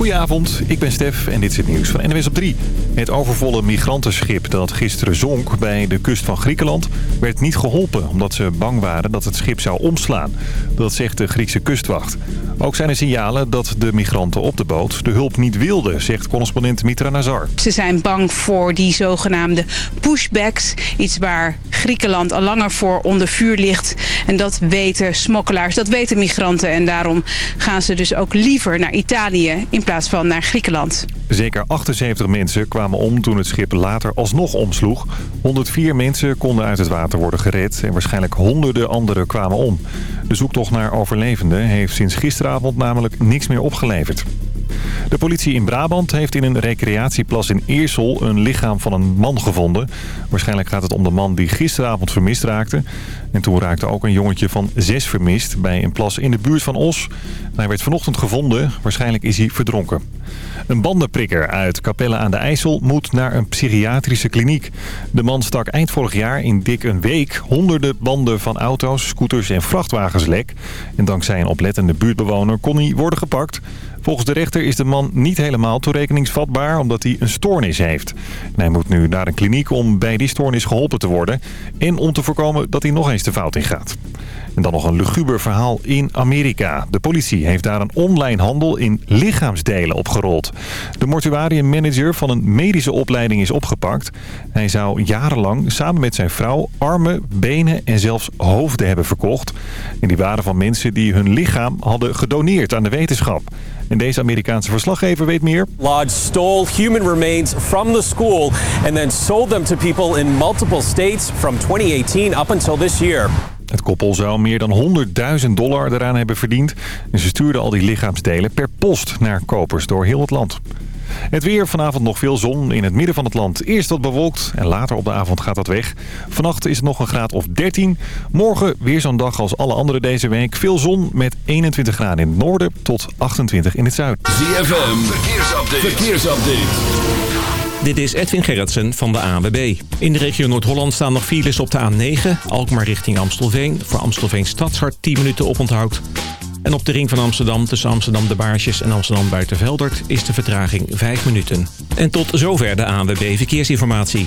Goedenavond, ik ben Stef en dit is het nieuws van NWS op 3. Het overvolle migrantenschip dat gisteren zonk bij de kust van Griekenland... werd niet geholpen omdat ze bang waren dat het schip zou omslaan. Dat zegt de Griekse kustwacht. Ook zijn er signalen dat de migranten op de boot de hulp niet wilden... zegt correspondent Mitra Nazar. Ze zijn bang voor die zogenaamde pushbacks. Iets waar Griekenland al langer voor onder vuur ligt. En dat weten smokkelaars, dat weten migranten. En daarom gaan ze dus ook liever naar Italië in plaats van naar Griekenland. Zeker 78 mensen kwamen om toen het schip later alsnog omsloeg. 104 mensen konden uit het water worden gered en waarschijnlijk honderden anderen kwamen om. De zoektocht naar overlevenden heeft sinds namelijk niks meer opgeleverd. De politie in Brabant heeft in een recreatieplas in Eersel een lichaam van een man gevonden. Waarschijnlijk gaat het om de man die gisteravond vermist raakte. En toen raakte ook een jongetje van zes vermist bij een plas in de buurt van Os. Hij werd vanochtend gevonden. Waarschijnlijk is hij verdronken. Een bandenprikker uit Capelle aan de IJssel moet naar een psychiatrische kliniek. De man stak eind vorig jaar in dik een week honderden banden van auto's, scooters en vrachtwagens lek. En dankzij een oplettende buurtbewoner kon hij worden gepakt. Volgens de rechter is de man niet helemaal toerekeningsvatbaar omdat hij een stoornis heeft. hij moet nu naar een kliniek om bij die stoornis geholpen te worden. En om te voorkomen dat hij nog eens de fout in gaat. En dan nog een luguber verhaal in Amerika. De politie heeft daar een online handel in lichaamsdelen opgerold. De mortuariummanager van een medische opleiding is opgepakt. Hij zou jarenlang samen met zijn vrouw armen, benen en zelfs hoofden hebben verkocht. En die waren van mensen die hun lichaam hadden gedoneerd aan de wetenschap. En deze Amerikaanse verslaggever weet meer. Lodge stole human remains from the school and then sold them to people in multiple states from 2018 up until this year. Het koppel zou meer dan 100.000 dollar eraan hebben verdiend. En ze stuurden al die lichaamsdelen per post naar kopers door heel het land. Het weer, vanavond nog veel zon in het midden van het land. Eerst wat bewolkt en later op de avond gaat dat weg. Vannacht is het nog een graad of 13. Morgen weer zo'n dag als alle andere deze week. Veel zon met 21 graden in het noorden tot 28 in het zuiden. ZFM, verkeersupdate. verkeersupdate. Dit is Edwin Gerritsen van de ANWB. In de regio Noord-Holland staan nog files op de A9. Alkmaar richting Amstelveen. Voor Amstelveen Stadshart 10 minuten oponthoud. En op de ring van Amsterdam tussen Amsterdam de Baarsjes en Amsterdam Buitenveldert is de vertraging 5 minuten. En tot zover de ANWB Verkeersinformatie.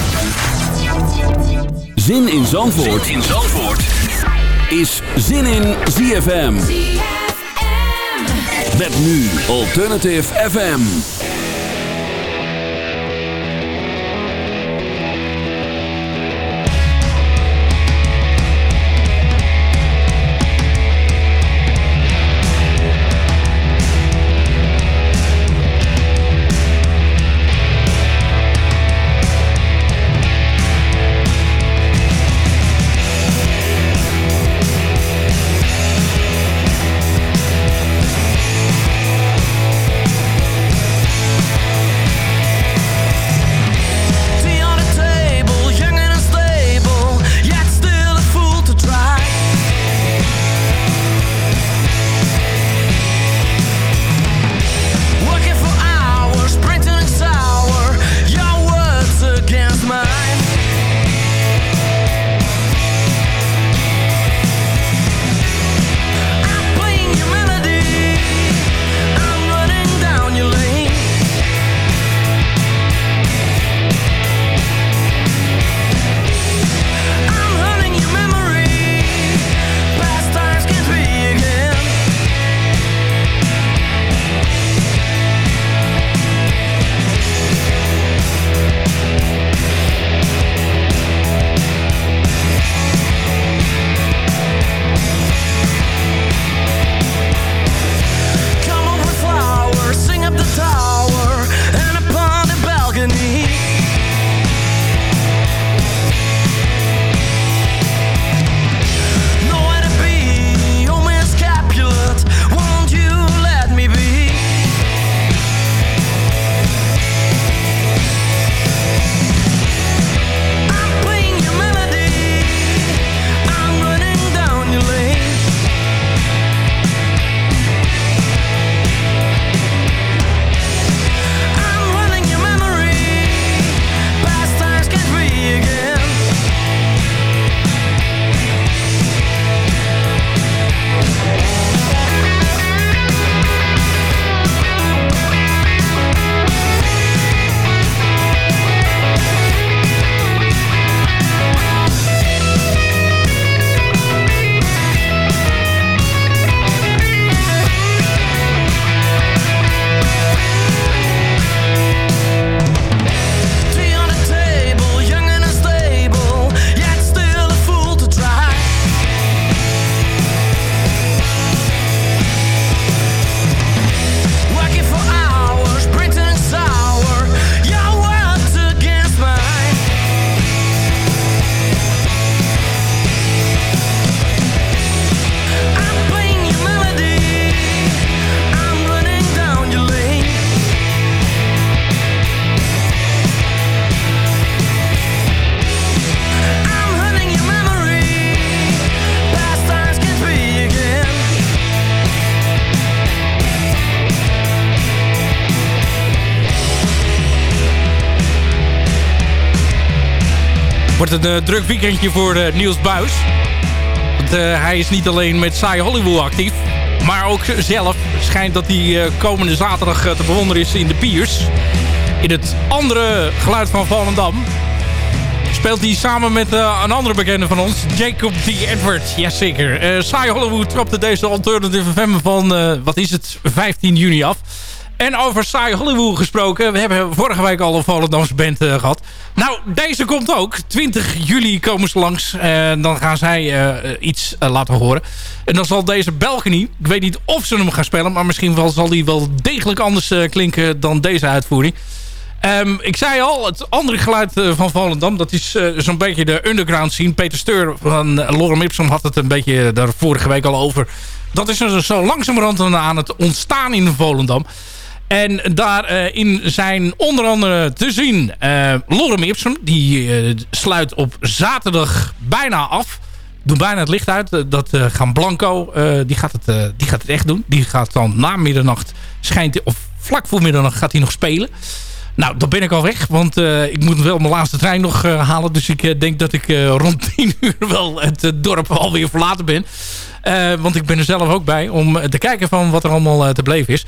Zin in Zandvoort, zin in Zandvoort. is Zin in ZFM. Met nu Alternative FM. Wordt een druk weekendje voor Niels Buis. Want hij is niet alleen met Saai Hollywood actief. Maar ook zelf schijnt dat hij komende zaterdag te bewonderen is in de Piers. In het andere geluid van Volendam speelt hij samen met een andere bekende van ons, Jacob D. Edward. Jazeker. Uh, Saai Hollywood trapte deze Alternative FM van, wat is het, 15 juni af. En over Saai Hollywood gesproken, we hebben vorige week al een Volendamse band uh, gehad. Nou, deze komt ook. 20 juli komen ze langs. En dan gaan zij iets laten horen. En dan zal deze Belgenie, ik weet niet of ze hem gaan spelen... maar misschien wel, zal die wel degelijk anders klinken dan deze uitvoering. Um, ik zei al, het andere geluid van Volendam... dat is zo'n beetje de underground scene. Peter Steur van Lorem Ipsum had het een beetje daar vorige week al over. Dat is er zo langzamerhand aan het ontstaan in Volendam. En daarin zijn onder andere te zien Lorem Ipsum. Die sluit op zaterdag bijna af. Doet bijna het licht uit. dat gaan Blanco, die, gaat het, die gaat het echt doen. Die gaat dan na middernacht, schijnt, of vlak voor middernacht gaat hij nog spelen. Nou, dan ben ik al weg. Want ik moet wel mijn laatste trein nog halen. Dus ik denk dat ik rond 10 uur wel het dorp alweer verlaten ben. Want ik ben er zelf ook bij om te kijken van wat er allemaal te beleven is.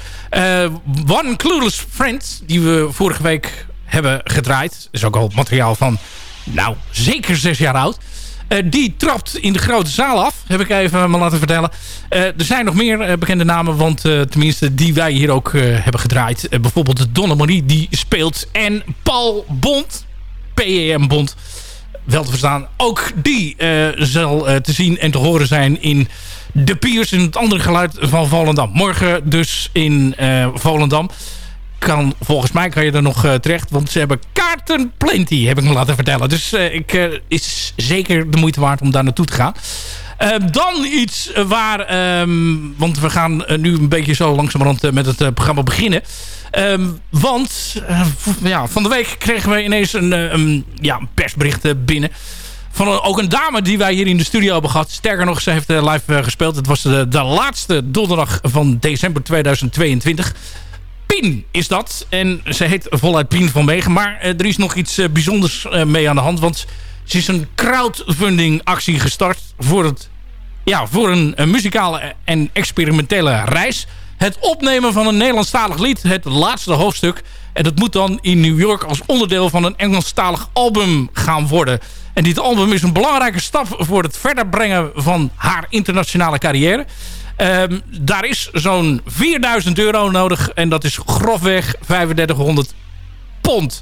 One Clueless Friend, die we vorige week hebben gedraaid. Is ook al materiaal van, nou, zeker zes jaar oud. Die trapt in de grote zaal af, heb ik even me laten vertellen. Er zijn nog meer uh, bekende namen, want tenminste die wij hier ook hebben gedraaid. bijvoorbeeld Donna Marie, die speelt. En Paul Bond, PEM Bond, wel te verstaan. Ook die zal te zien en te horen zijn in De Piers, in het andere geluid van Volendam. Morgen dus in Volendam kan, volgens mij kan je er nog terecht. Want ze hebben kaarten plenty, heb ik me laten vertellen. Dus ik, is zeker de moeite waard om daar naartoe te gaan. Dan iets waar... Um, want we gaan nu een beetje zo langzamerhand met het programma beginnen. Um, want ja, van de week kregen we ineens een, ja, persbericht binnen van ook een dame die wij hier in de studio hebben gehad. Sterker nog, ze heeft live gespeeld. Het was de, laatste donderdag van december 2022. Pien is dat. En ze heet voluit Pien van Wegen. Maar er is nog iets bijzonders mee aan de hand. Want ze is een crowdfunding actie gestart voor, het, ja, voor een, muzikale en experimentele reis. Het opnemen van een Nederlandstalig lied. Het laatste hoofdstuk. En dat moet dan in New York als onderdeel van een Engelstalig album gaan worden. En dit album is een belangrijke stap voor het verder brengen van haar internationale carrière. Um, daar is zo'n 4000 euro nodig. En dat is grofweg 3500 pond.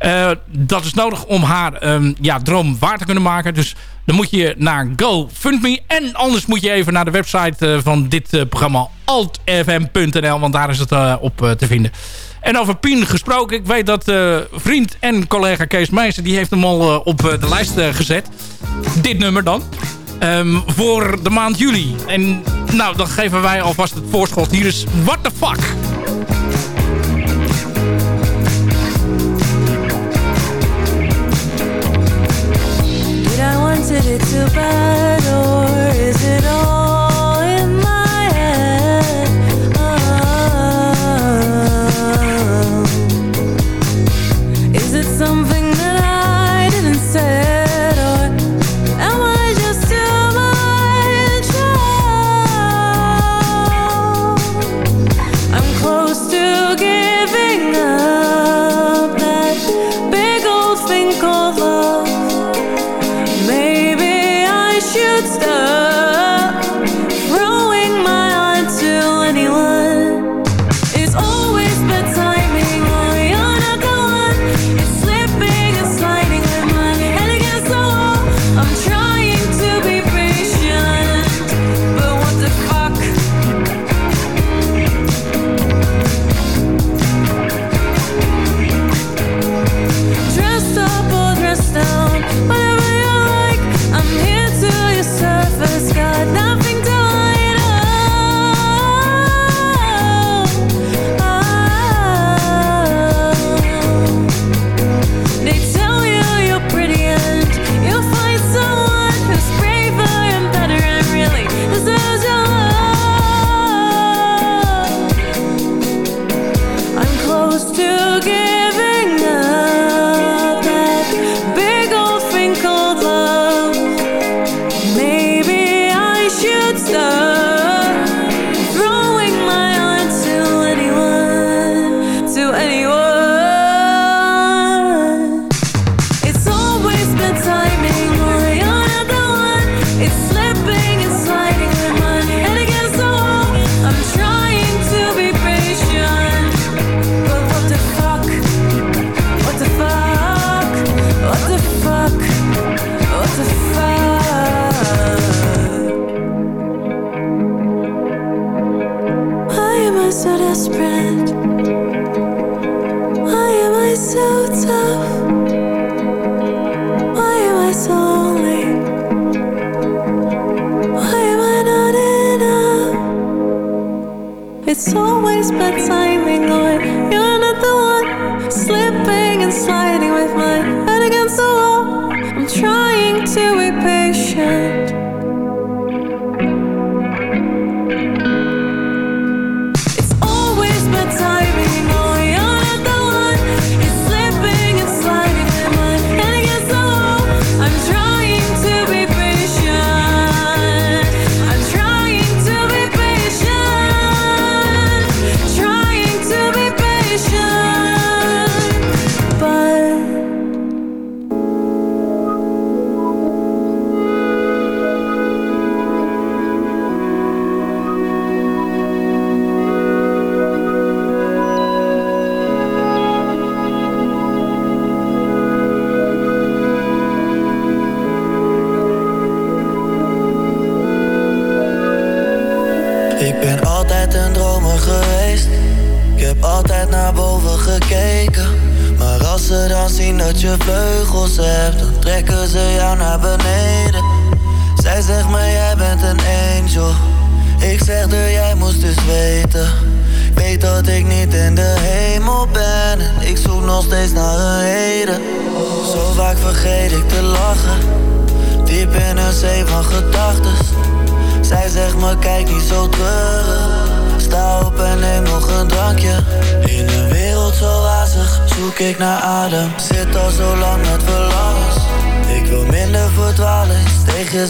Uh, dat is nodig om haar um, ja, droom waar te kunnen maken. Dus dan moet je naar GoFundMe. En anders moet je even naar de website uh, van dit uh, programma altfm.nl. Want daar is het op te vinden. En over Pien gesproken. Ik weet dat vriend en collega Kees Meijsen... die heeft hem al op de lijst gezet. Dit nummer dan. Um, voor de maand juli. En nou, dan geven wij alvast het voorschot. Hier is What the Fuck. I wanted it too bad or is it all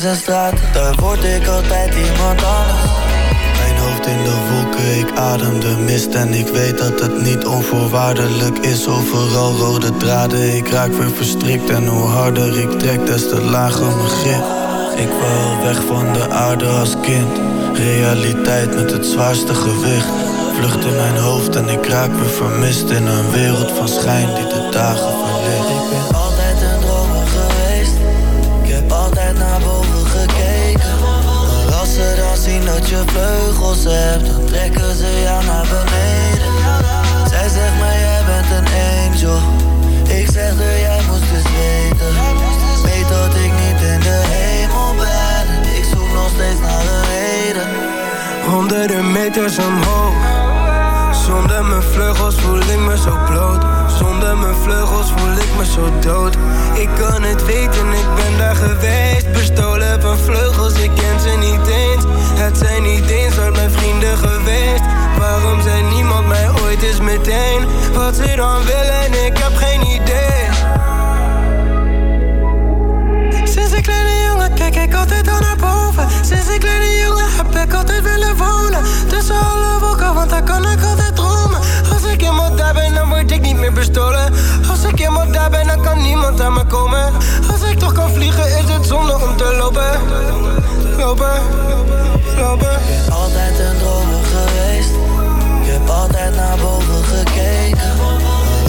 en straten Daar word ik altijd iemand anders. Mijn hoofd in de wolken, ik adem de mist. En ik weet dat het niet onvoorwaardelijk is. Overal rode draden, ik raak weer verstrikt. En hoe harder ik trek, des te lager mijn grip. Ik wou weg van de aarde als kind. Realiteit met het zwaarste gewicht. Vlucht in mijn hoofd en ik raak weer vermist. In een wereld van schijn die de dagen vleugels hebt, dan trekken ze jou naar beneden. Zij zegt me, jij bent een angel. Ik zeg er, jij moest dus weten. Weet dat ik niet in de hemel ben. En ik zoek nog steeds naar een reden. Honderden meters omhoog Zonder mijn vleugels voel ik me zo bloot Zonder mijn vleugels voel ik zo dood. Ik kan het weten, ik ben daar geweest. Bestolen van vleugels, ik ken ze niet eens. Het zijn niet eens uit mijn vrienden geweest. Waarom zei niemand mij ooit eens meteen Wat ze dan willen, ik heb geen idee altijd al naar boven. Sinds ik kleine jongen heb ik altijd willen wonen. Tussen alle wolken, want daar kan ik altijd dromen. Als ik eenmaal daar ben, dan word ik niet meer bestolen. Als ik eenmaal daar ben, dan kan niemand aan me komen. Als ik toch kan vliegen, is het zonde om te lopen. Lopen, lopen. Altijd een dromer geweest. Ik heb altijd naar boven gekeken.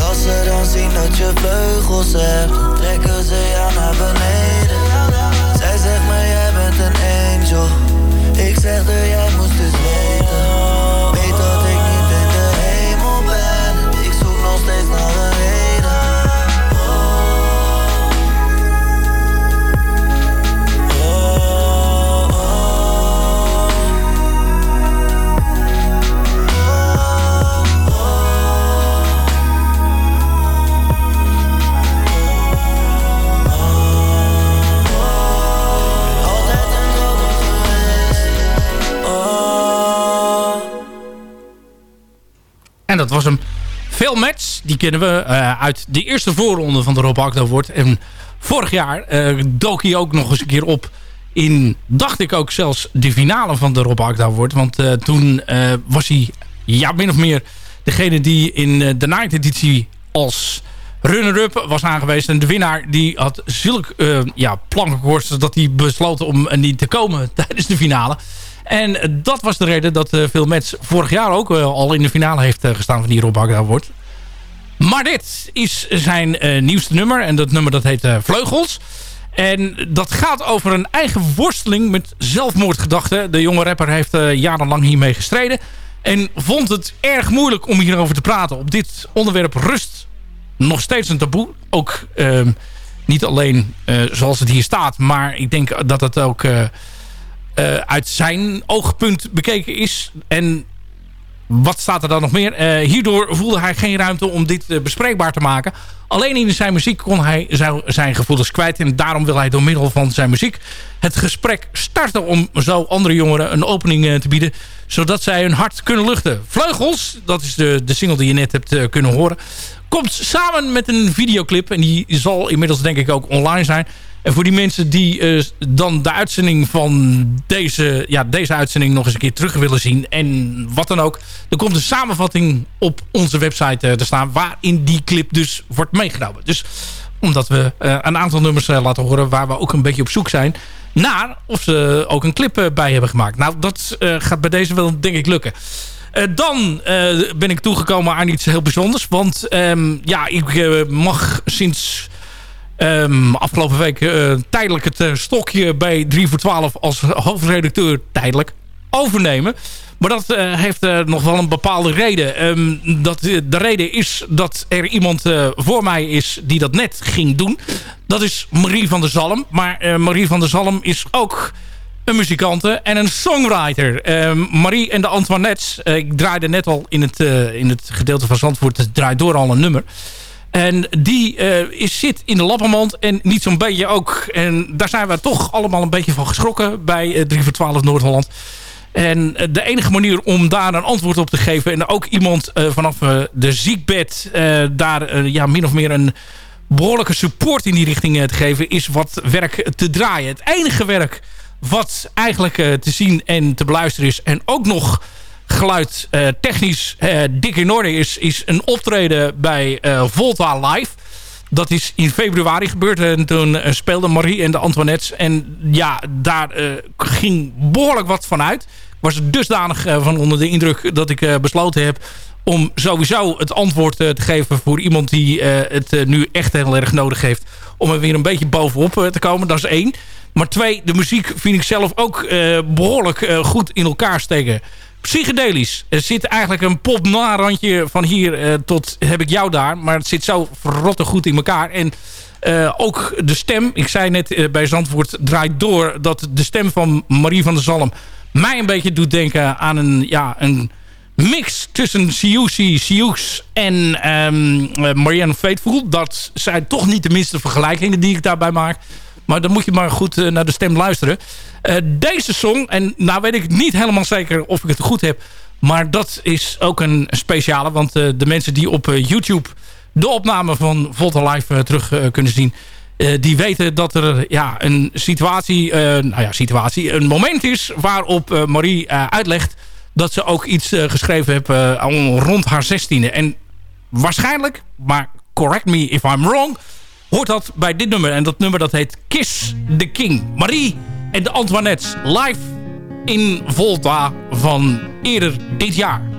Als ze dan zien dat je vleugels hebt, trekken ze jou naar beneden. Zegt me, jij bent een angel. Ik zeg er, jij moest dus En dat was hem. Veel match, die kennen we eh, uit de eerste voorronde van de Rob. En vorig jaar eh, dook hij ook nog eens een keer op in, dacht ik ook zelfs, de finale van de Rob. Want eh, toen was hij, ja, min of meer degene die in de night editie als runner-up was aangewezen. En de winnaar die had zulk ja, plankenkoorts dat hij besloten om niet te komen tijdens de finale. En dat was de reden dat uh, Phil Metz vorig jaar ook al in de finale heeft gestaan van die Rob Award. Maar dit is zijn nieuwste nummer. En dat nummer dat heet Vleugels. En dat gaat over een eigen worsteling met zelfmoordgedachten. De jonge rapper heeft jarenlang hiermee gestreden. En vond het erg moeilijk om hierover te praten. Op dit onderwerp rust nog steeds een taboe. Ook ehm, niet alleen eh, zoals het hier staat. Maar ik denk dat het ook uh, uit zijn oogpunt bekeken is. En wat staat er dan nog meer? hierdoor voelde hij geen ruimte om dit bespreekbaar te maken. Alleen in zijn muziek kon hij zijn gevoelens kwijt. En daarom wil hij door middel van zijn muziek het gesprek starten... om zo andere jongeren een opening te bieden... zodat zij hun hart kunnen luchten. Vleugels, dat is de, de single die je net hebt kunnen horen komt samen met een videoclip. En die zal inmiddels denk ik ook online zijn. En voor die mensen die uh, dan de uitzending van deze, ja, deze uitzending nog eens een keer terug willen zien. En wat dan ook. Er komt een samenvatting op onze website uh, te staan. Waarin die clip dus wordt meegenomen. Dus omdat we uh, een aantal nummers laten horen. Waar we ook een beetje op zoek zijn. Naar of ze ook een clip bij hebben gemaakt. Nou dat gaat bij deze wel denk ik lukken. Uh, dan uh, ben ik toegekomen aan iets heel bijzonders. Want um, ja, ik uh, mag sinds um, afgelopen week tijdelijk het stokje bij 3 voor 12 als hoofdredacteur tijdelijk overnemen. Maar dat heeft nog wel een bepaalde reden. Um, dat, de reden is dat er iemand voor mij is die dat net ging doen. Dat is Marie van der Zalm. Maar Marie van der Zalm is ook een muzikante en een songwriter. Uh, Marie en de Antoinettes. Uh, ik draaide net al in het, uh, in het gedeelte van Zandvoort. Draait door al een nummer. En die uh, is, zit in de Lappenmand. En niet zo'n beetje ook. En daar zijn we toch allemaal een beetje van geschrokken. Bij 3 voor 12 Noord-Holland. En de enige manier om daar een antwoord op te geven. En ook iemand vanaf de ziekbed. daar ja, min of meer een behoorlijke support in die richting te geven. Is wat werk te draaien. Het enige werk wat eigenlijk uh, te zien en te beluisteren is. En ook nog geluid uh, technisch uh, dik in orde is. Is een optreden bij Volta Live. Dat is in februari gebeurd. En toen speelden Marie en de Antoinettes. En ja, daar ging behoorlijk wat van uit. Was dusdanig van onder de indruk dat ik besloten heb om sowieso het antwoord te geven voor iemand die het nu echt heel erg nodig heeft. Om er weer een beetje bovenop te komen. Dat is één. Maar twee, de muziek vind ik zelf ook uh, behoorlijk uh, goed in elkaar steken. Psychedelisch. Er zit eigenlijk een pop randje van hier uh, tot heb ik jou daar. Maar het zit zo verrotte goed in elkaar. En ook de stem. Ik zei net bij Zandvoort draait door dat de stem van Marie van der Zalm mij een beetje doet denken aan een, ja, een mix tussen Siouxsie, Sioux en um, Marianne Faithful. Dat zijn toch niet de minste vergelijkingen die ik daarbij maak. Maar dan moet je maar goed uh, naar de stem luisteren. Uh, deze song, en nou weet ik niet helemaal zeker of ik het goed heb... maar dat is ook een speciale. Want uh, de mensen die op YouTube de opname van Volta Live terug kunnen zien... die weten dat er ja, een situatie, nou ja, situatie, een moment is... waarop Marie uitlegt dat ze ook iets geschreven heeft rond haar zestiende. En waarschijnlijk, maar correct me if I'm wrong hoort dat bij dit nummer. En dat nummer dat heet Kiss the King. Marie en de Antoinettes live in Volta van eerder dit jaar.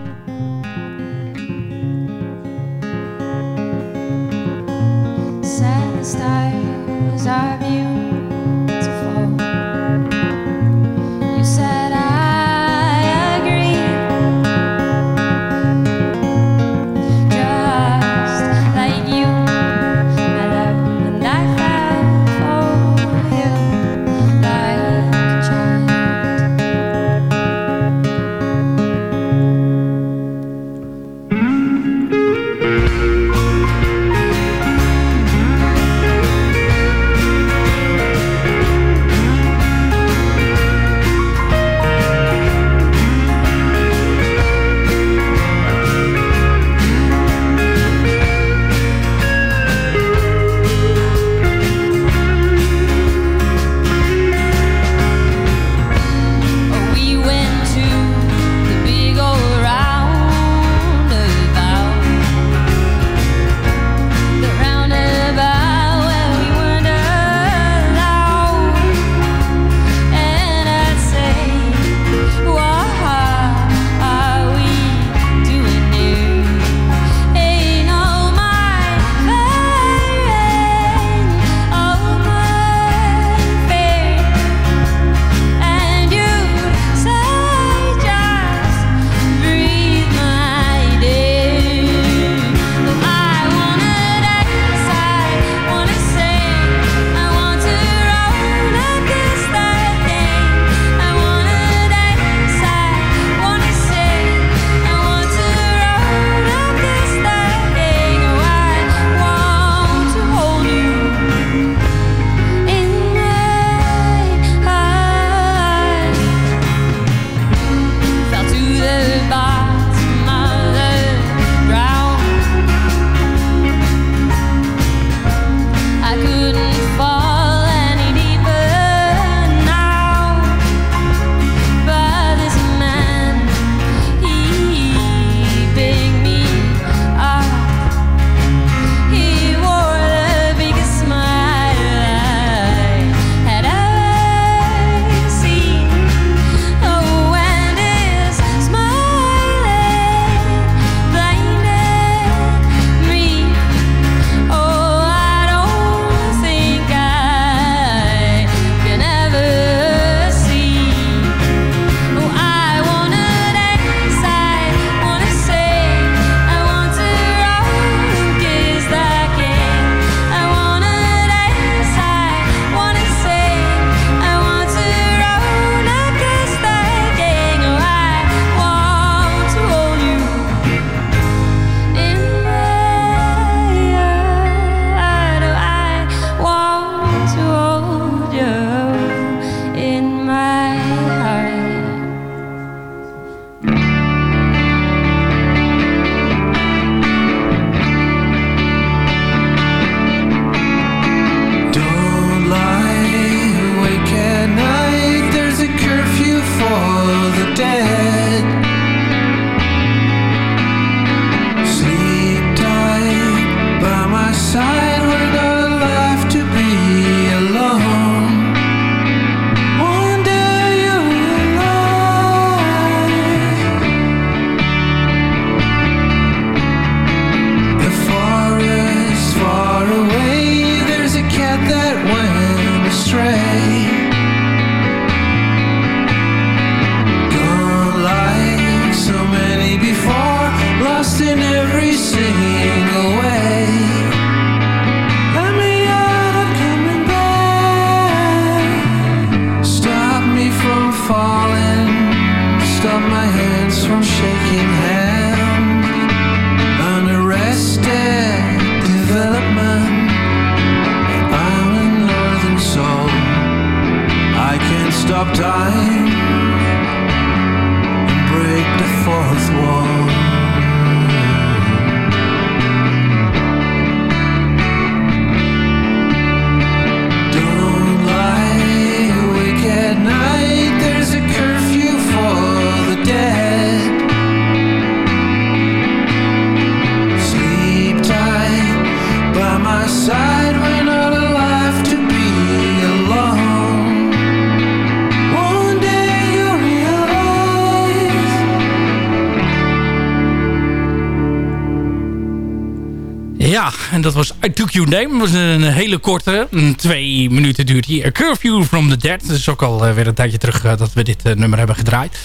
Your Name. Was een hele korte. Twee minuten duurt hier. A Curfew from the Dead. Dat is ook al weer een tijdje terug dat we dit nummer hebben gedraaid.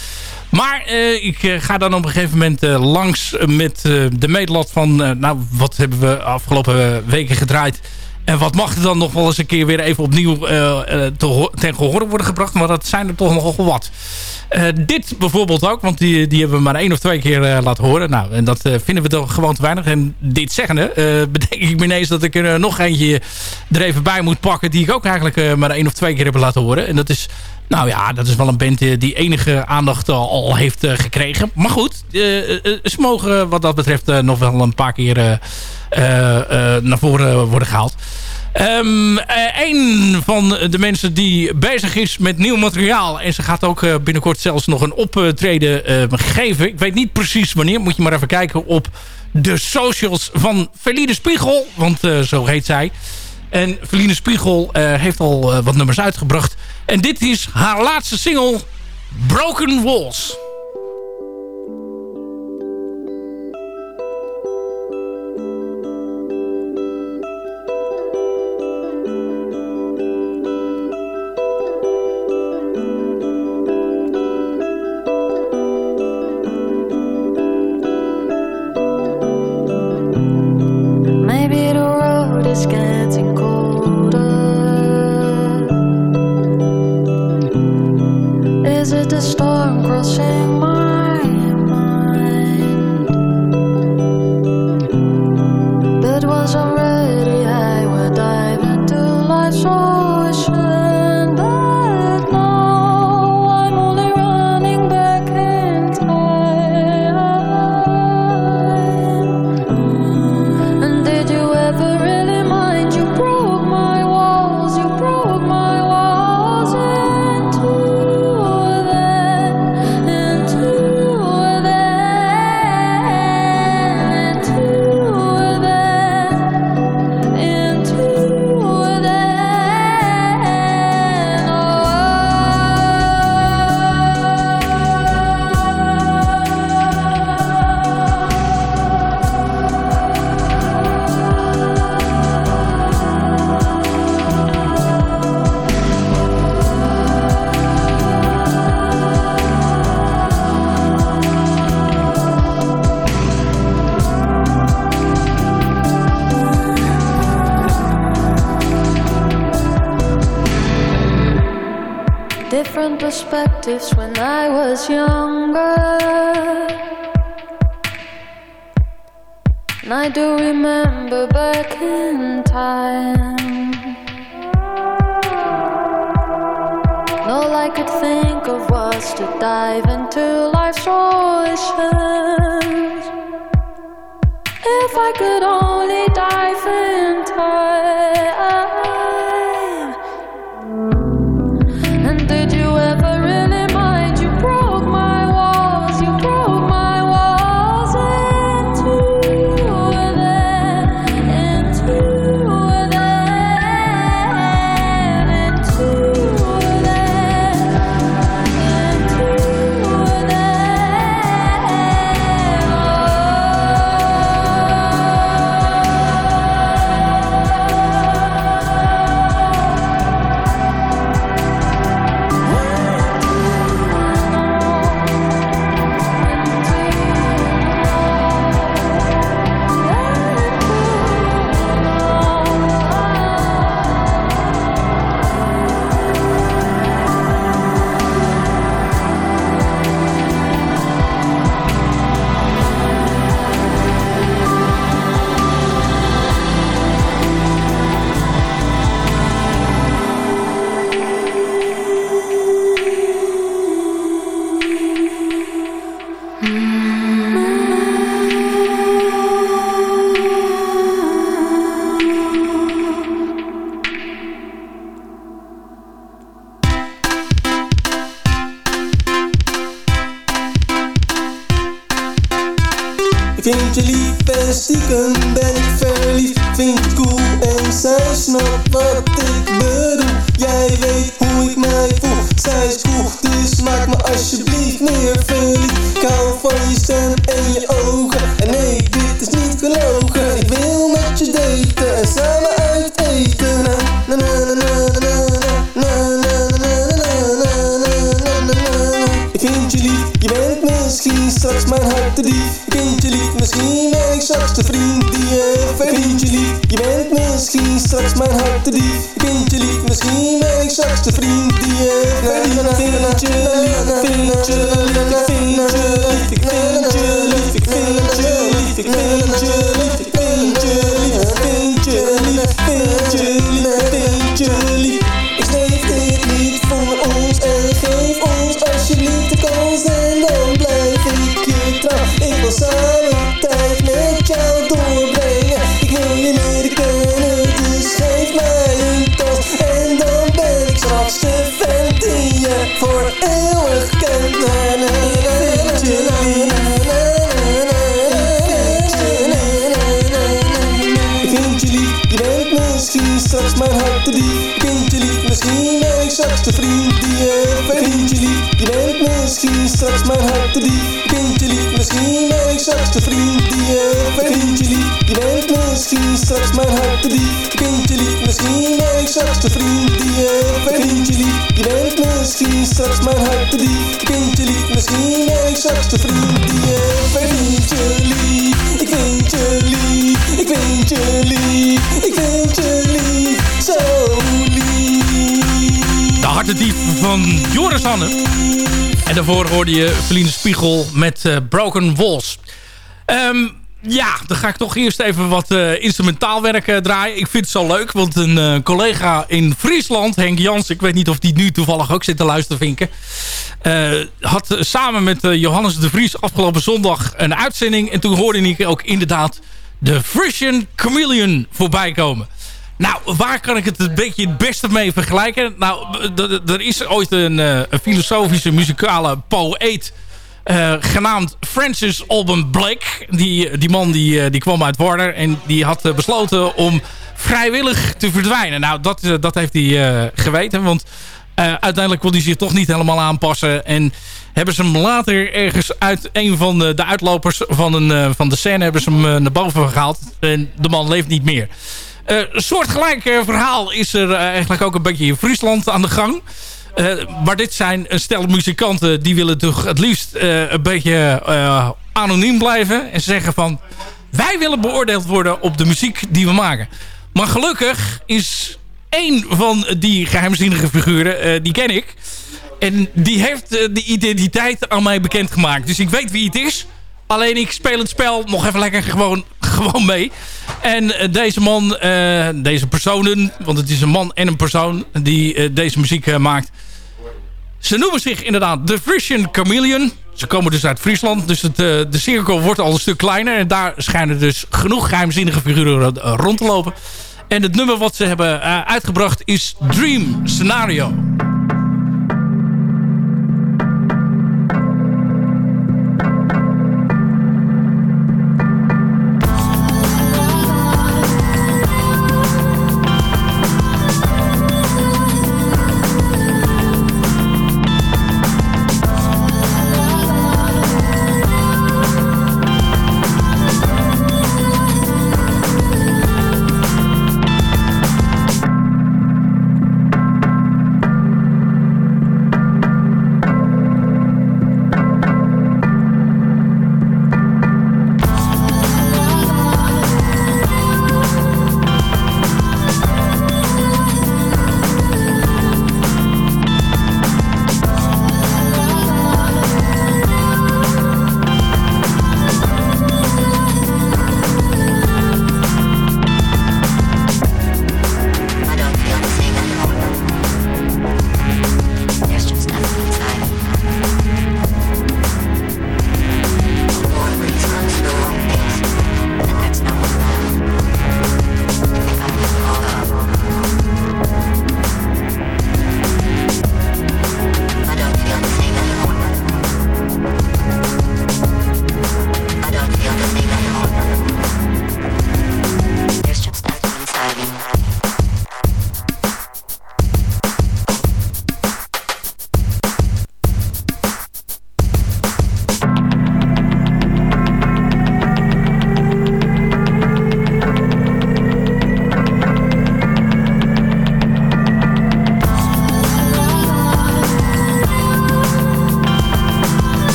Maar ik ga dan op een gegeven moment langs met de meetlat van... nou, wat hebben we afgelopen weken gedraaid... En wat mag er dan nog wel eens een keer weer even opnieuw te ten gehoor worden gebracht. Maar dat zijn er toch nogal wat. Dit bijvoorbeeld ook, want die, die hebben we maar één of twee keer laten horen. Nou, en dat vinden we toch gewoon te weinig. En dit zeggende, bedenk ik me ineens dat ik er nog eentje er even bij moet pakken... die ik ook eigenlijk maar één of twee keer heb laten horen. En dat is nou ja, dat is wel een band eh, die enige aandacht al heeft eh, gekregen. Maar goed, eh, ze mogen wat dat betreft nog wel een paar keer naar voren worden gehaald. Um, een van de mensen die bezig is met nieuw materiaal. En ze gaat ook binnenkort zelfs nog een optreden geven. Ik weet niet precies wanneer. Moet je maar even kijken op de socials van Verliede Spiegel. Want zo heet zij. En Verliede Spiegel heeft al wat nummers uitgebracht. En dit is haar laatste single, Broken Walls. When I de vriend die je verdient je lief, je bent misschien straks mijn hart te diep Ik vind je lief, misschien ben ik straks de vriend die je verdient je lief, je bent misschien straks mijn hart te diep Ik vind je lief, misschien ben ik straks de vriend die je verdient je lief, je bent misschien straks mijn hart te diep Ik vind je lief, misschien ben ik straks de vriend die je verdient je lief. Ik vind je lief, ik vind je lief, ik vind je lief, zo hartendief van Joris Anne. En daarvoor hoorde je Feline Spiegel met eh, Broken Walls. Ehm, ja, dan ga ik toch eerst even wat uh, instrumentaal werk uh, draaien. Ik vind het zo leuk, want een collega in Friesland, Henk Jans... ik weet niet of die nu toevallig ook zit te luisteren, vinken... had samen met Johannes de Vries afgelopen zondag een uitzending... en toen hoorde ik ook inderdaad de Frisian Chameleon voorbij komen. Nou, waar kan ik het een beetje het beste mee vergelijken? Nou, er is ooit een, een filosofische, muzikale poëet... Uh, genaamd Francis Alban Blake. Die, die man die, die kwam uit Warner en die had besloten om vrijwillig te verdwijnen. Nou, dat, dat heeft hij geweten, want uiteindelijk kon hij zich toch niet helemaal aanpassen. En hebben ze hem later ergens uit een van de, de uitlopers van, een, van de scène hebben ze hem naar boven gehaald. En de man leeft niet meer. Een soortgelijk verhaal is er eigenlijk ook een beetje in Friesland aan de gang. Maar dit zijn een stel muzikanten die willen toch het liefst een beetje anoniem blijven. En zeggen van wij willen beoordeeld worden op de muziek die we maken. Maar gelukkig is één van die geheimzinnige figuren, die ken ik. En die heeft de identiteit aan mij bekendgemaakt. Dus ik weet wie het is. Alleen ik speel het spel nog even lekker gewoon, gewoon mee. En deze man, deze personen, want het is een man en een persoon die deze muziek maakt. Ze noemen zich inderdaad de Frisian Chameleon. Ze komen dus uit Friesland, dus het, de cirkel wordt al een stuk kleiner. En daar schijnen dus genoeg geheimzinnige figuren rond te lopen. En het nummer wat ze hebben uitgebracht is Dream Scenario.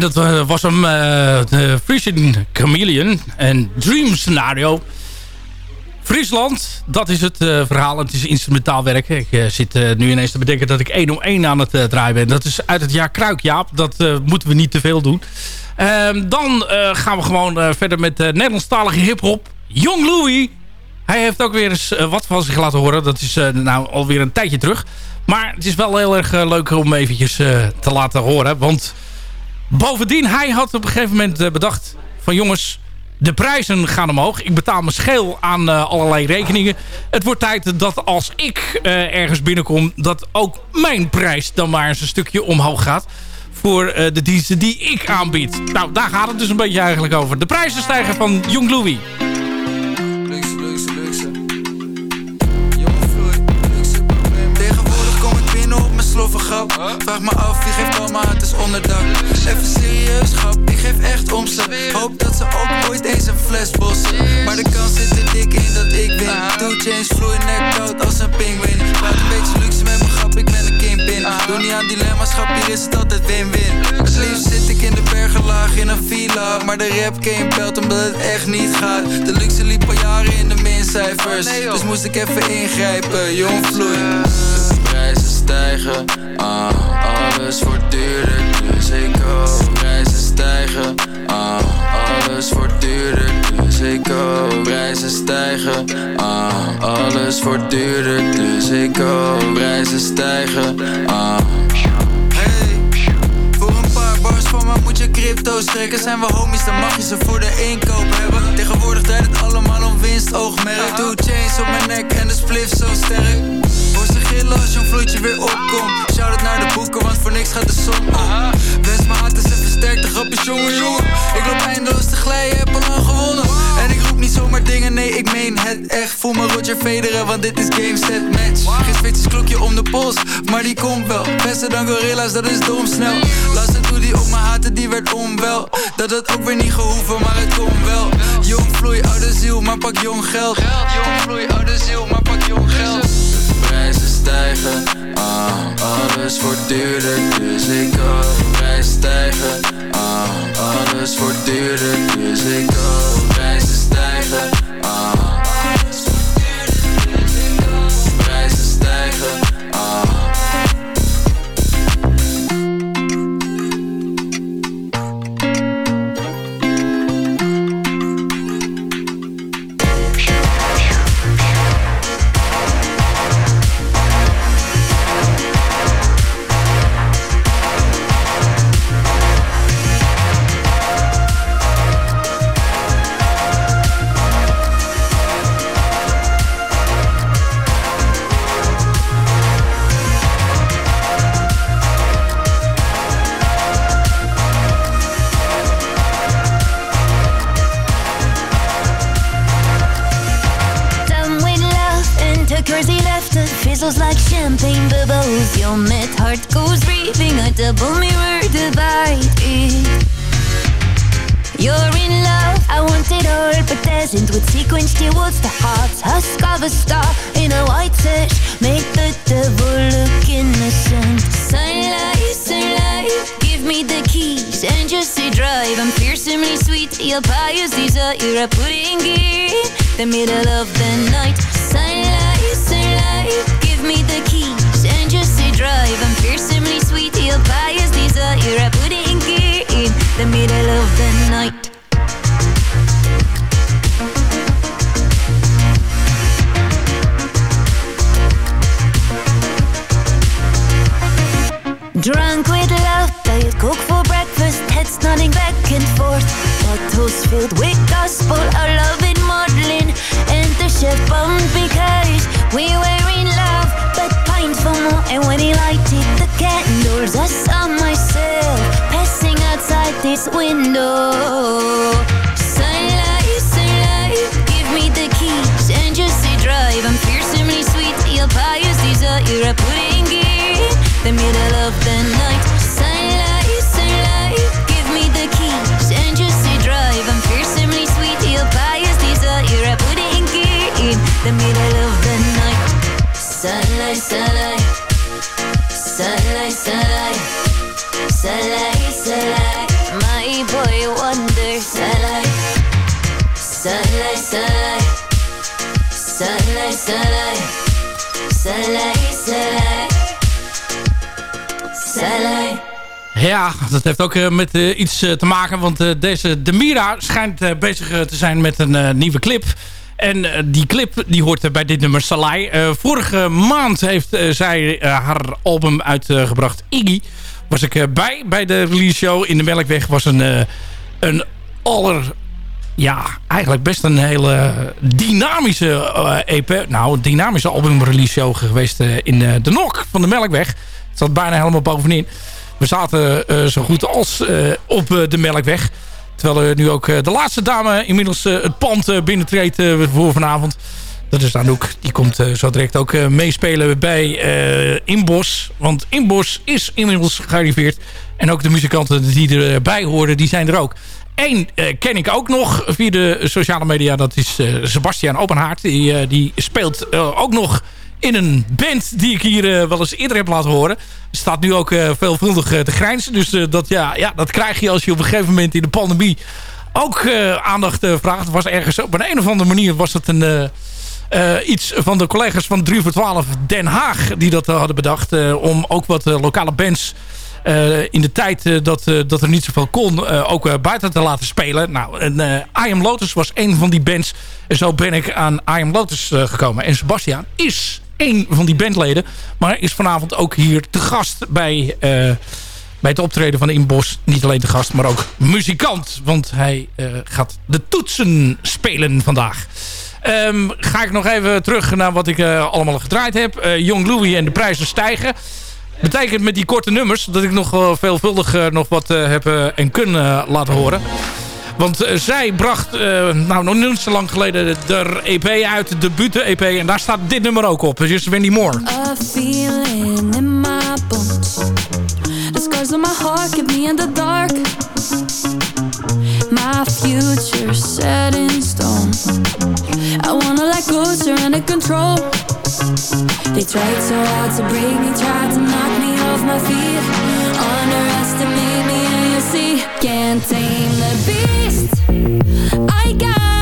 En dat was hem, de Frisian Chameleon en Dream Scenario. Friesland, dat is het verhaal. Het is instrumentaal werken. Ik zit nu ineens te bedenken dat ik één om één aan het draaien ben. Dat is uit het jaar Kruik, Jaap. Dat moeten we niet te veel doen. Ehm, dan gaan we gewoon verder met Nederlandstalige hiphop. Young Louis hij heeft ook weer eens wat van zich laten horen. Dat is nou alweer een tijdje terug. Maar het is wel heel erg leuk om eventjes te laten horen. Want bovendien, hij had op een gegeven moment bedacht... van jongens, de prijzen gaan omhoog. Ik betaal me scheel aan allerlei rekeningen. Het wordt tijd dat als ik ergens binnenkom... dat ook mijn prijs dan maar eens een stukje omhoog gaat voor de diensten die ik aanbied. Nou, daar gaat het dus een beetje eigenlijk over. De prijzen stijgen van Young Louis. Vraag me af, wie geeft allemaal het is onderdak. Even serieus grap, ik geef echt om ze Hoop dat ze ook ooit eens een fles bossen Maar de kans zit er dik in dat ik win. Doe change, vloei nek koud als een pinguïn. Praat een beetje luxe met mijn grap, ik ben een kingpin. Doe niet aan dilemma's, grap, hier is het altijd win-win. Het liefst zit ik in de bergen laag in een villa. Maar de rap game belt omdat het echt niet gaat. De luxe liep al jaren in de mincijfers. Dus moest ik even ingrijpen, jong vloei prijzen stijgen. Ah, Alles duurder, dus ik koop Prijzen stijgen. Ah, Alles duurder, dus ik koop Prijzen stijgen. Ah, Alles duurder, dus ik koop Prijzen stijgen. Ah. Je crypto's trekken Zijn we homies, dan mag je ze voor de inkoop hebben. Tegenwoordig draait het allemaal om winst, oogmerk Doe chains op mijn nek en de spliff zo sterk. Gillen als zo'n vloedje weer opkomt. Shout het naar de boeken, want voor niks gaat de som op. Wens mijn hart is een versterkte grapjes, jongen, Ik loop eindeloos te glijden, heb al lang gewonnen. En ik roep niet zomaar dingen, nee, ik meen het echt. Voel me Roger Federer, want dit is game set match. Geen Zwitsers klokje om de pols, maar die komt wel. Beste dan gorilla's, dat is dom snel Luister toe die op mijn haten, die werd onwel Dat had ook weer niet gehoeven, maar het komt wel. Jong vloei, oude ziel, maar pak jong geld. Jong vloei, oude ziel, maar pak jong geld. Prijzen stijgen ah, Alles wordt duurder, dus ik ook Prijzen stijgen ah, Alles wordt duurder, dus ik fizzles like champagne bubbles. Your mad heart goes raving A double mirror divided You're in love, I want it all But dazzled with sequins towards the heart Husk of a star in a white sash Make the devil look innocent. Sunlight, sunlight Give me the keys and just say drive. I'm fearsomely sweet, your pious desire a pudding in the middle of the night. Sunlight, me the keys and just say drive. I'm fearsomely sweet, your pious desire. I put it in gear in the middle of the night. Drunk with love, diet coke for breakfast, heads nodding back and forth. Bottles filled with gospel, our love in modeling, and the chef bummed because we were pined for more. And when he lighted the candles, I saw myself passing outside this window. Sunlight, sunlight, give me the keys and just say drive. I'm fearsomely sweet, your pious desire, I put in gear the middle of the night. Sunlight, sunlight, give me the keys and just say drive. I'm fearsomely sweet, your pious desire, I put in gear in the middle of. Sunlight, sunlight, sunlight, sunlight, sunlight. My boy wonder. Sunlight, sunlight, sunlight. Ja, dat heeft ook eh, met eh, iets eh, te maken. Want deze Demira schijnt bezig te zijn met een nieuwe clip. En eh, die clip die hoort bij dit nummer Salai. Eh, vorige maand heeft eh, zij haar album uitgebracht. Iggy was ik bij bij de release show in de Melkweg. Was een, een aller... Ja, eigenlijk best een hele dynamische EP. Nou, een dynamische album release show geweest in de Nok van de Melkweg. Het zat bijna helemaal bovenin. We zaten zo goed als op de Melkweg. Terwijl er nu ook eh, de laatste dame inmiddels eh, het pand eh, binnentreedt voor vanavond. Dat is Anouk. Die komt zo direct ook meespelen bij Inbos. Want Inbos is inmiddels gearriveerd. En ook de muzikanten die erbij horen, die zijn er ook. Eén ken ik ook nog via de sociale media. Dat is Sebastian Openhaard. Die, die speelt ook nog in een band die ik hier eh, wel eens eerder heb laten horen. Staat nu ook eh, veelvuldig eh, te grijnzen. Dus dat, ja, ja, dat krijg je als je op een gegeven moment in de pandemie ook aandacht vraagt. Was ergens op een, een of andere manier was het een... iets van de collega's van 3 voor 12 Den Haag die dat hadden bedacht. om ook wat lokale bands in de tijd dat, dat er niet zoveel kon ook buiten te laten spelen. Nou, en, I Am Lotus was een van die bands. En zo ben ik aan I Am Lotus gekomen. En Sebastian is een van die bandleden. Maar is vanavond ook hier te gast bij... eh, bij het optreden van Inbos niet alleen te gast, maar ook muzikant. Want hij eh, gaat de toetsen spelen vandaag. Ehm, ga ik nog even terug naar wat ik eh, allemaal gedraaid heb. Eh Young Louis en de prijzen stijgen. Betekent met die korte nummers dat ik nog wel veelvuldig nog wat heb en kunnen laten horen. Want eh, zij bracht, eh, nou nog niet zo lang geleden, de EP uit, de debuut-EP. En daar staat dit nummer ook op. Dus Wendy Moore. A feeling in my bones. The scars on my heart keep me in the dark. My future set in stone. I wanna let go, surrender control. They tried so hard to break me, tried to knock me off my feet. Underestimate me, and you see, can't tame the beast. I got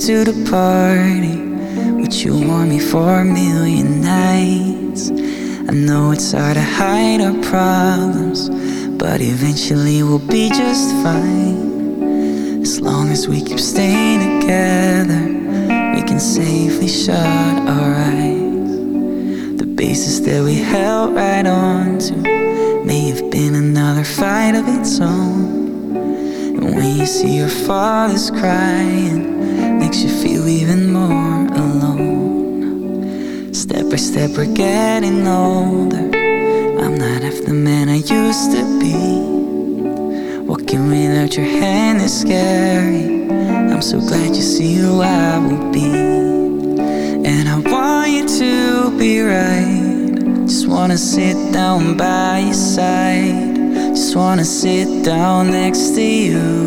to the party. Would you want me for a million nights? I know it's hard to hide our problems, But eventually we'll be just fine. As long as we keep staying together, we can safely shut our eyes. The basis that we held right on to may have been another fight of its own. And when you see your father's crying, feel even more alone. Step by step, we're getting older. I'm not half the man I used to be. Walking without your hand is scary. I'm so glad you see who I will be. And I want you to be right. Just wanna sit down by your side. Just wanna sit down next to you.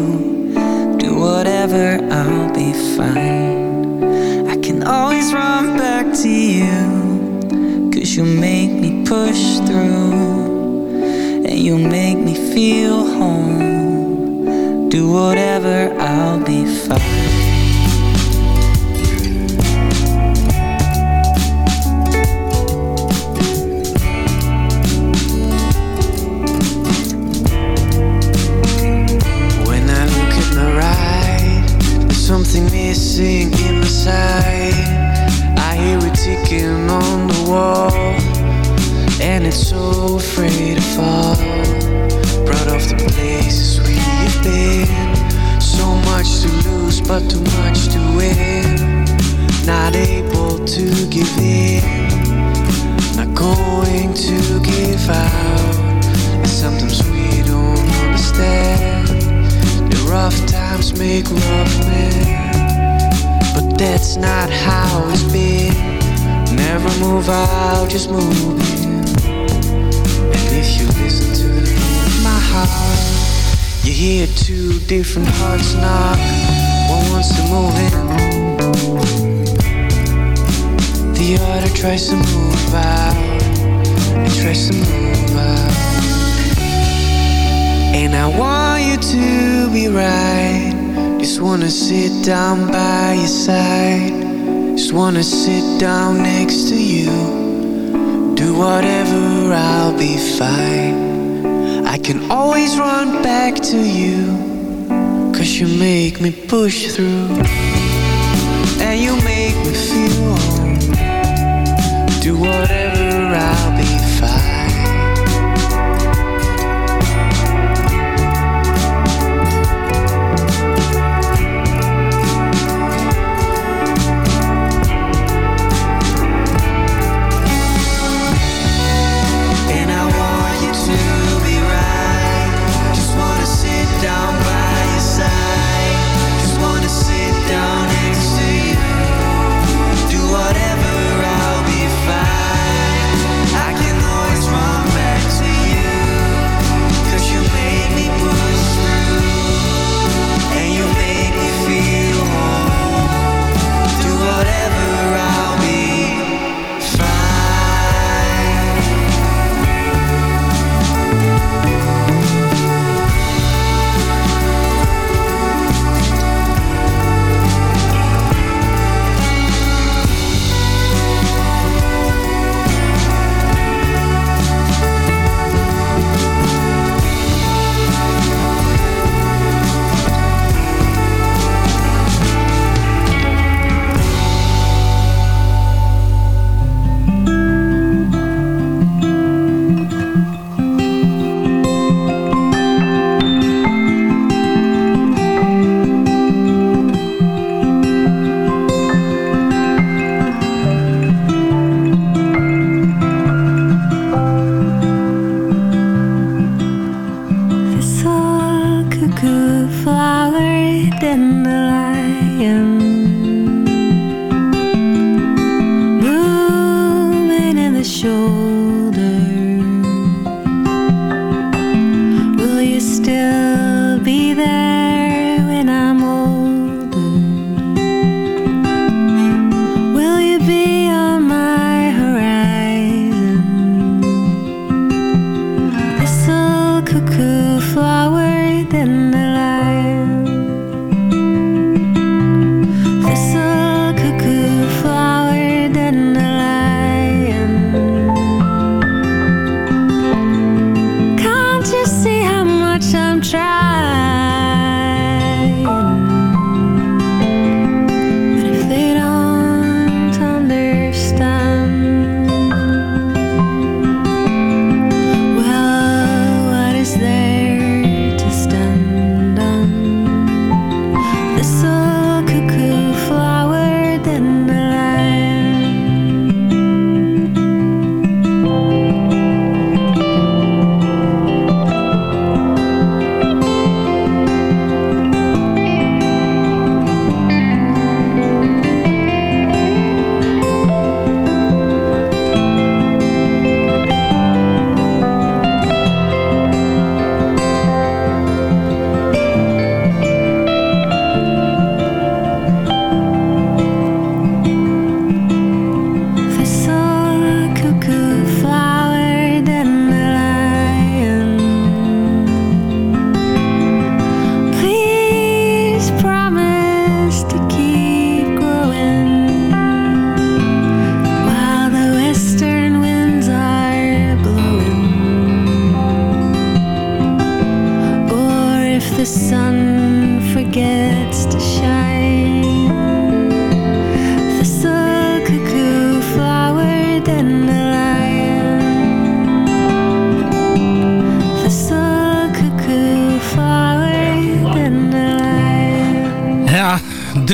Push through. And you make me feel home. Do whatever, I'll be fine. Different hearts knock. One wants to move in. The other tries to move out. It tries to move out. And I want you to be right. Just wanna sit down by your side. Just wanna sit down next to you. Do whatever, I'll be fine. I can always run back to you. Cause you make me push through. And you make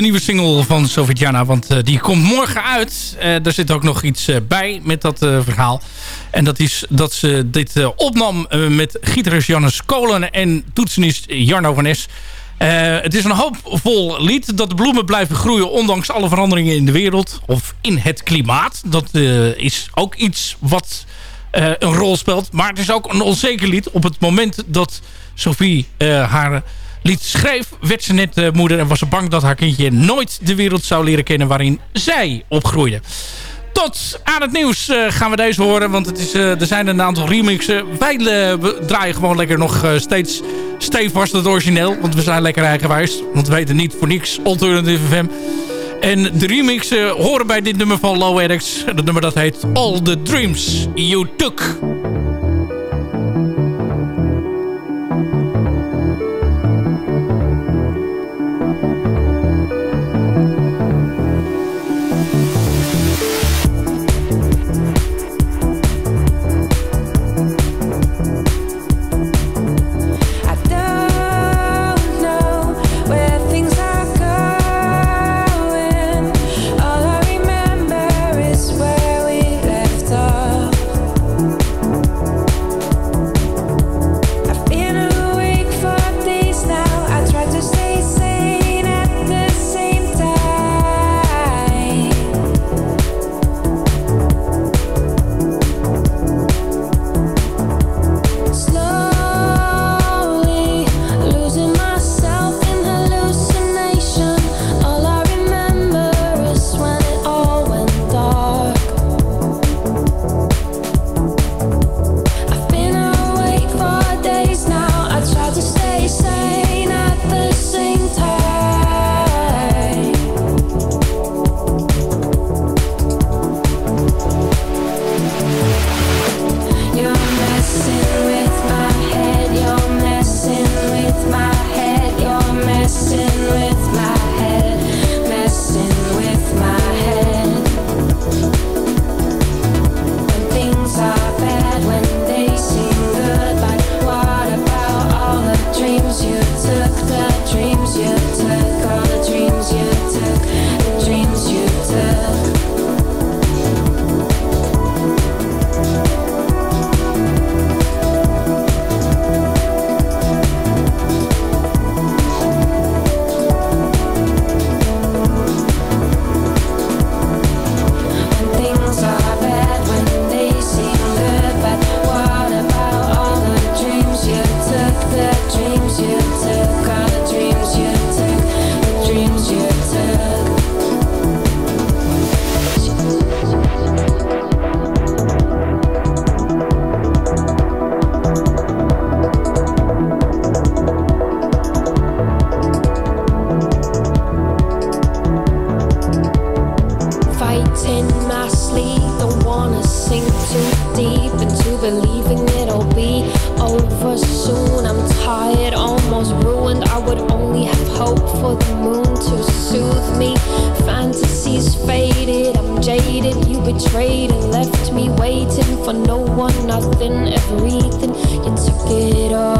de nieuwe single van Sovjetjana, want eh, die komt morgen uit. Eh er zit ook nog iets eh, bij met dat verhaal. En dat is dat ze dit opnam met gitarist Jannes Kolen en toetsenist Jarno van Es. Eh, het is een hoopvol lied dat de bloemen blijven groeien ondanks alle veranderingen in de wereld of in het klimaat. Dat eh, is ook iets wat eh, een rol speelt. Maar het is ook een onzeker lied. Op het moment dat Sophie haar lied schreef, werd ze net moeder en was ze bang dat haar kindje nooit de wereld zou leren kennen waarin zij opgroeide. Tot aan het nieuws eh, gaan we deze horen, want het is, eh, er zijn een aantal remixen. Wij eh, draaien gewoon lekker nog steeds stevast het origineel, want we zijn lekker eigenwijs. Want we weten niet voor niks Alternative FM. En de remixen horen bij dit nummer van Low Addicts. Dat nummer dat heet All the Dreams You Took. For no one, nothing, everything. You took it all.